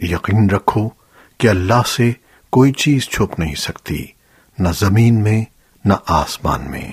یقین رکھو کہ اللہ سے کوئی چیز چھپ نہیں سکتی، نہ زمین میں، نہ آسمان میں۔